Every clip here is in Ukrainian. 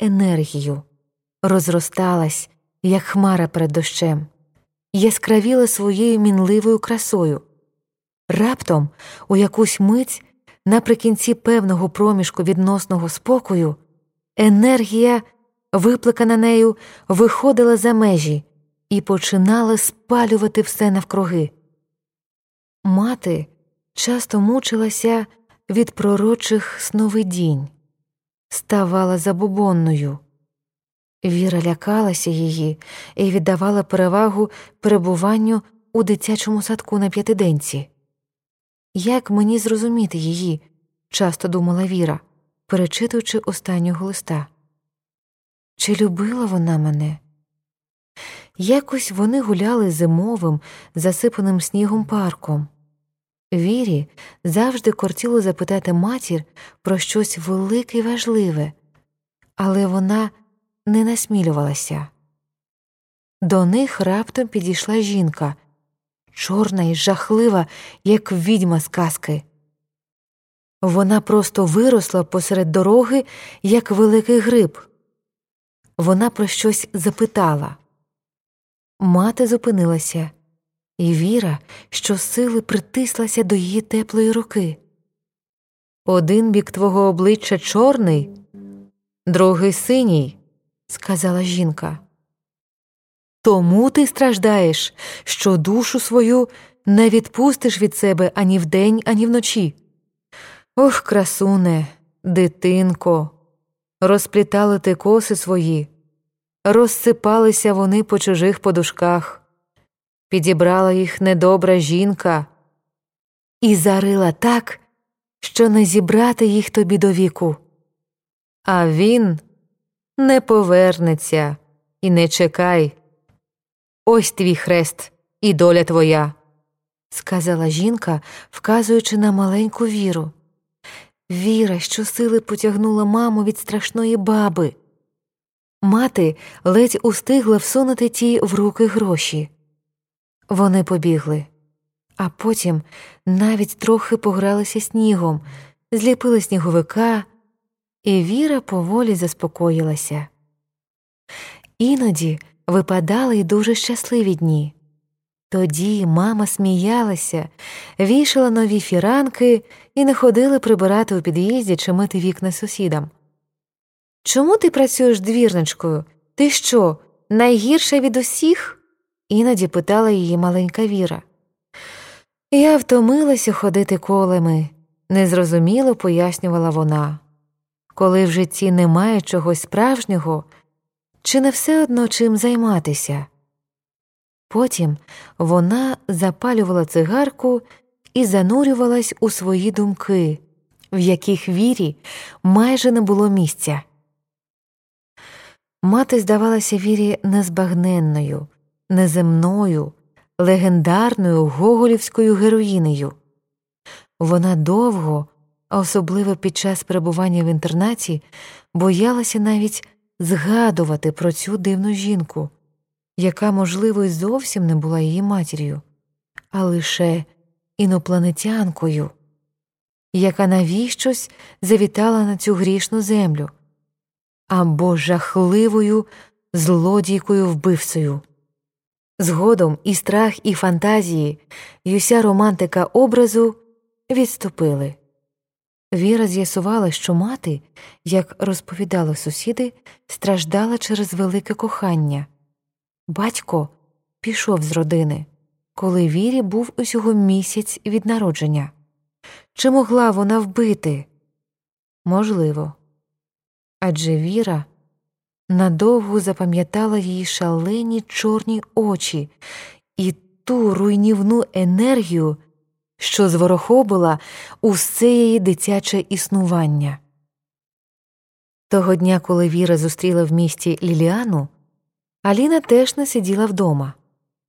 енергію, розросталась, як хмара перед дощем, яскравіла своєю мінливою красою. Раптом, у якусь мить, наприкінці певного проміжку відносного спокою, енергія, випликана нею, виходила за межі і починала спалювати все навкруги. Мати часто мучилася від пророчих сновидінь, ставала забобонною. Віра лякалася її і віддавала перевагу перебуванню у дитячому садку на п'ятиденці. Як мені зрозуміти її, часто думала Віра, перечитуючи останнього листа. Чи любила вона мене? Якось вони гуляли зимовим, засипаним снігом парком. Вірі завжди кортіло запитати матір про щось велике й важливе, але вона не насмілювалася. До них раптом підійшла жінка, чорна і жахлива, як відьма з казки. Вона просто виросла посеред дороги, як великий гриб. Вона про щось запитала. Мати зупинилася, і Віра, що сили притислася до її теплої руки. Один бік твого обличчя чорний, другий синій, сказала жінка. Тому ти страждаєш, що душу свою не відпустиш від себе ані вдень, ані вночі. Ох, красуне, дитинко, розплітали ти коси свої, розсипалися вони по чужих подушках, підібрала їх недобра жінка і зарила так, що не зібрати їх тобі до віку. А він не повернеться і не чекай. Ось твій хрест і доля твоя, сказала жінка, вказуючи на маленьку віру. Віра, що сили потягнула маму від страшної баби. Мати ледь устигла всунути ті в руки гроші. Вони побігли, а потім навіть трохи погралися снігом, зліпили сніговика, і Віра поволі заспокоїлася. Іноді випадали й дуже щасливі дні. Тоді мама сміялася, вішала нові фіранки і не ходили прибирати у під'їзді чи мити вікна сусідам. Чому ти працюєш двірничкою? Ти що, найгірша від усіх? Іноді питала її маленька Віра. Я втомилася ходити колами, незрозуміло пояснювала вона. Коли в житті немає чогось справжнього, чи не все одно чим займатися? Потім вона запалювала цигарку і занурювалась у свої думки, в яких вірі майже не було місця. Мати здавалася вірі незбагненною, неземною, легендарною гоголівською героїнею. Вона довго, особливо під час перебування в інтернаті, боялася навіть згадувати про цю дивну жінку, яка, можливо, й зовсім не була її матір'ю, а лише інопланетянкою, яка навіщось завітала на цю грішну землю або жахливою злодійкою вбивцею. Згодом і страх, і фантазії, і уся романтика образу відступили. Віра з'ясувала, що мати, як розповідали сусіди, страждала через велике кохання. Батько пішов з родини, коли Вірі був усього місяць від народження. Чи могла вона вбити? Можливо. Адже Віра надовго запам'ятала її шалені чорні очі і ту руйнівну енергію, що зворохобила усе її дитяче існування. Того дня, коли Віра зустріла в місті Ліліану, Аліна теж не сиділа вдома,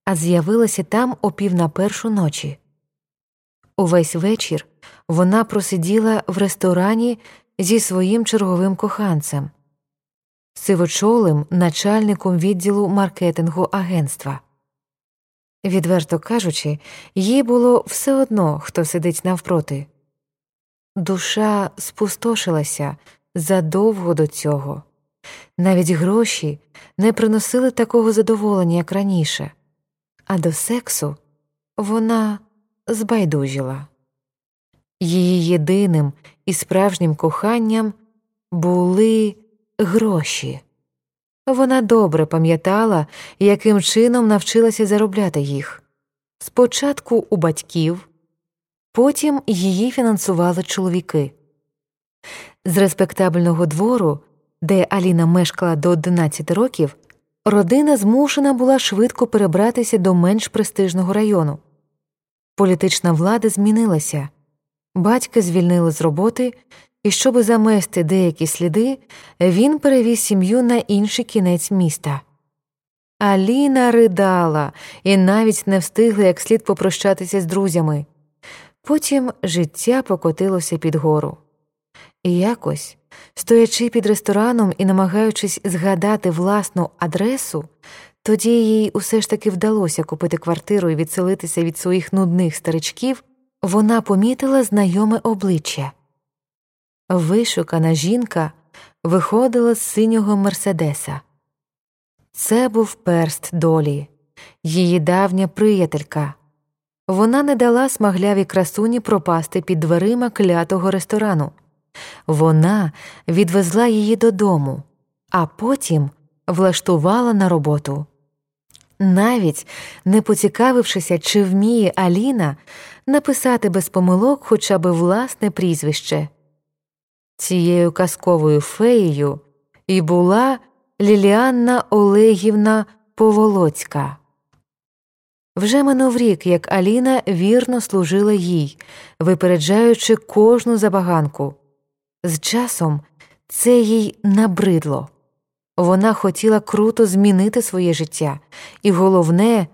а з'явилася там о пів на першу ночі. Увесь вечір вона просиділа в ресторані зі своїм черговим коханцем, сивочолим начальником відділу маркетингу агентства. Відверто кажучи, їй було все одно, хто сидить навпроти. Душа спустошилася задовго до цього, Навіть гроші не приносили такого задоволення, як раніше, а до сексу вона збайдужила. Її єдиним і справжнім коханням були гроші. Вона добре пам'ятала, яким чином навчилася заробляти їх спочатку у батьків, потім її фінансували чоловіки. З респектабельного двору, де Аліна мешкала до 11 років, родина змушена була швидко перебратися до менш престижного району. Політична влада змінилася, батька звільнили з роботи, і, щоб замести деякі сліди, він перевіз сім'ю на інший кінець міста. Аліна ридала і навіть не встигла як слід попрощатися з друзями. Потім життя покотилося під гору. І якось, стоячи під рестораном і намагаючись згадати власну адресу, тоді їй усе ж таки вдалося купити квартиру і відселитися від своїх нудних старичків, вона помітила знайоме обличчя. Вишукана жінка виходила з синього Мерседеса. Це був перст долі, її давня приятелька. Вона не дала смаглявій красуні пропасти під дверима клятого ресторану. Вона відвезла її додому, а потім влаштувала на роботу. Навіть не поцікавившися, чи вміє Аліна написати без помилок хоча б власне прізвище. Цією казковою феєю і була Ліліанна Олегівна Поволоцька. Вже минув рік, як Аліна вірно служила їй, випереджаючи кожну забаганку. З часом це їй набридло. Вона хотіла круто змінити своє життя, і, головне,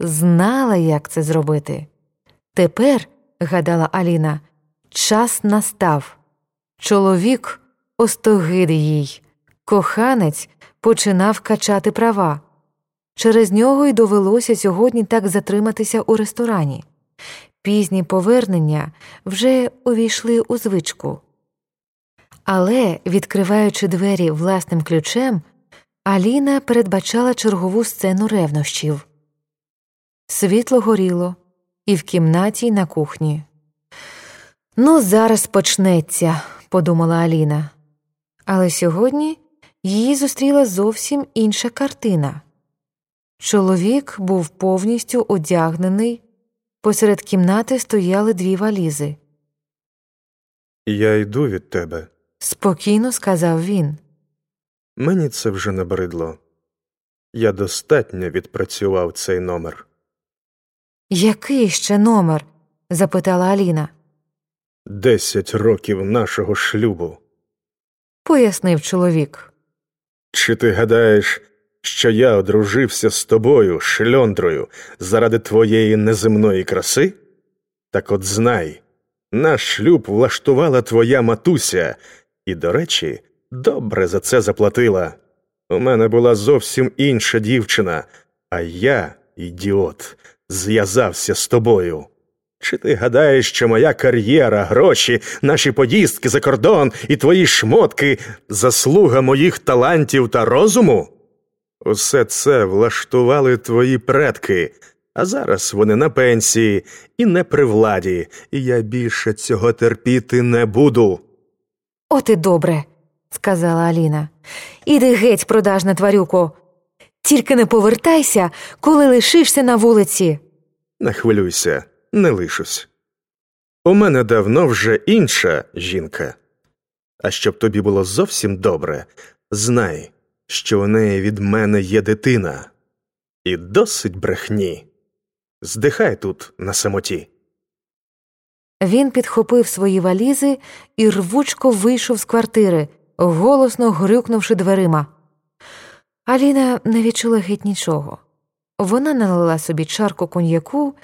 знала, як це зробити. Тепер, гадала Аліна, час настав. Чоловік остогиди їй, коханець починав качати права. Через нього й довелося сьогодні так затриматися у ресторані. Пізні повернення вже увійшли у звичку. Але, відкриваючи двері власним ключем, Аліна передбачала чергову сцену ревнощів. Світло горіло, і в кімнаті, і на кухні. Ну, зараз почнеться, подумала Аліна. Але сьогодні її зустріла зовсім інша картина. Чоловік був повністю одягнений, посеред кімнати стояли дві валізи. Я йду від тебе, спокійно сказав він. Мені це вже набридло. Я достатньо відпрацював цей номер. Який ще номер? запитала Аліна. Десять років нашого шлюбу. Пояснив чоловік. Чи ти гадаєш, що я одружився з тобою, шльондрою, заради твоєї неземної краси? Так от знай, наш шлюб влаштувала твоя матуся, і, до речі, добре за це заплатила. У мене була зовсім інша дівчина, а я, ідіот, зв'язався з тобою. Чи ти гадаєш, що моя кар'єра, гроші, наші поїздки за кордон і твої шмотки заслуга моїх талантів та розуму? Усе це влаштували твої предки, а зараз вони на пенсії і не при владі, і я більше цього терпіти не буду. От і добре, сказала Аліна. Іди геть, продажна тварюко. Тільки не повертайся, коли лишишся на вулиці. Не хвилюйся, не лишусь. У мене давно вже інша жінка. А щоб тобі було зовсім добре, знай, що у неї від мене є дитина, і досить брехні. Здихай тут на самоті. Він підхопив свої валізи і рвучко вийшов з квартири, голосно грюкнувши дверима. Аліна не відчула геть нічого. Вона налила собі чарку коньяку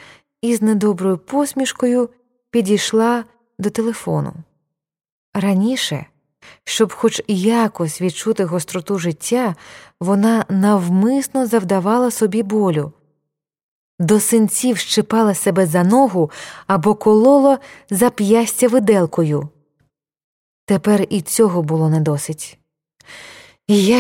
і з недоброю посмішкою підійшла до телефону. Раніше, щоб хоч якось відчути гостроту життя, вона навмисно завдавала собі болю. До синців щипала себе за ногу або колола зап'ястя виделкою. Тепер і цього було не досить. І я